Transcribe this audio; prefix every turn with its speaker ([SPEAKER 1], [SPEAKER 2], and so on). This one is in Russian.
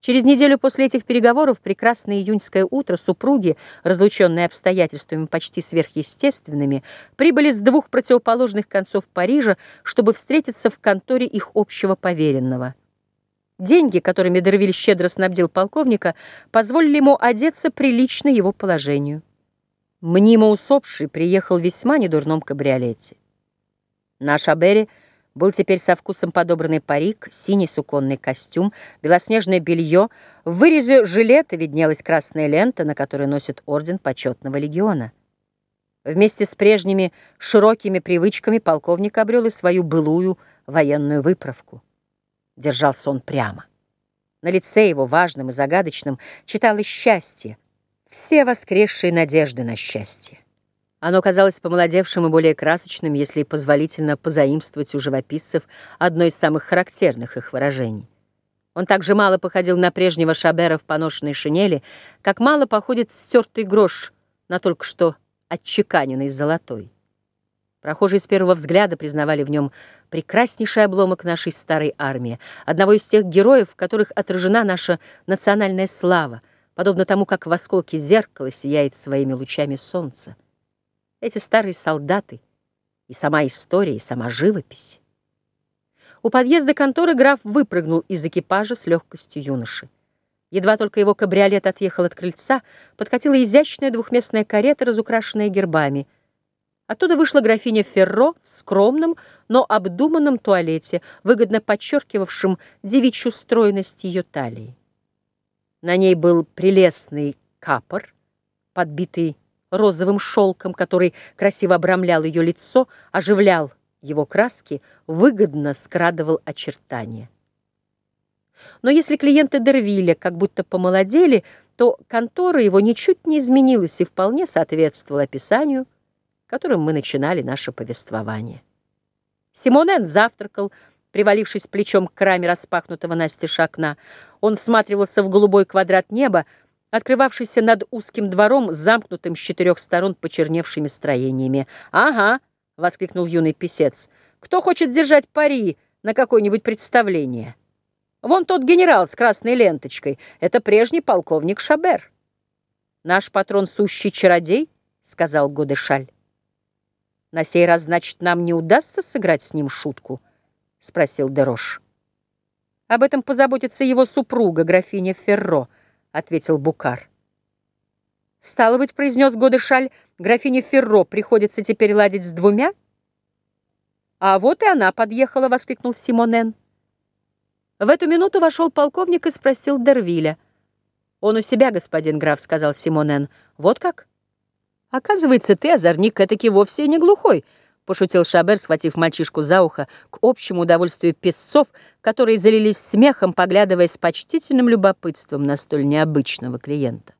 [SPEAKER 1] Через неделю после этих переговоров, прекрасное июньское утро, супруги, разлученные обстоятельствами почти сверхъестественными, прибыли с двух противоположных концов Парижа, чтобы встретиться в конторе их общего поверенного. Деньги, которыми Дервиль щедро снабдил полковника, позволили ему одеться прилично его положению. Мнимо усопший приехал весьма недурном кабриолете. Наш Абери — был теперь со вкусом подобранный парик, синий суконный костюм, белоснежное белье. В вырезе жилета виднелась красная лента, на которой носит орден почетного легиона. Вместе с прежними широкими привычками полковник обрел и свою былую военную выправку. Держался он прямо. На лице его, важным и загадочным, читалось счастье, все воскресшие надежды на счастье. Оно казалось помолодевшим и более красочным, если позволительно позаимствовать у живописцев одно из самых характерных их выражений. Он так же мало походил на прежнего Шабера в поношенной шинели, как мало походит стертый грош на только что отчеканенный золотой. Прохожие с первого взгляда признавали в нем прекраснейший обломок нашей старой армии, одного из тех героев, в которых отражена наша национальная слава, подобно тому, как в осколке зеркала сияет своими лучами солнце эти старые солдаты, и сама история, и сама живопись. У подъезда конторы граф выпрыгнул из экипажа с легкостью юноши. Едва только его кабриолет отъехал от крыльца, подкатила изящная двухместная карета, разукрашенная гербами. Оттуда вышла графиня Ферро в скромном, но обдуманном туалете, выгодно подчеркивавшем девичью стройность ее талии. На ней был прелестный капор, подбитый розовым шелком, который красиво обрамлял ее лицо, оживлял его краски, выгодно скрадывал очертания. Но если клиенты Дервиля как будто помолодели, то контора его ничуть не изменилась и вполне соответствовала описанию, которым мы начинали наше повествование. Симонен завтракал, привалившись плечом к раме распахнутого настежь окна. Он всматривался в голубой квадрат неба, открывавшийся над узким двором, замкнутым с четырех сторон почерневшими строениями. «Ага!» — воскликнул юный писец. «Кто хочет держать пари на какое-нибудь представление? Вон тот генерал с красной ленточкой. Это прежний полковник Шабер». «Наш патрон сущий чародей?» — сказал Годешаль. «На сей раз, значит, нам не удастся сыграть с ним шутку?» — спросил Дерош. «Об этом позаботится его супруга, графиня Ферро», — ответил Букар. «Стало быть, — произнес Годышаль, — графине Ферро приходится теперь ладить с двумя?» «А вот и она подъехала!» — воскликнул Симонен. В эту минуту вошел полковник и спросил Дервиля. «Он у себя, господин граф», — сказал Симонен. «Вот как?» «Оказывается, ты, озорник, этаки вовсе не глухой», — пошутил Шабер, схватив мальчишку за ухо, к общему удовольствию песцов, которые залились смехом, поглядывая с почтительным любопытством на столь необычного клиента.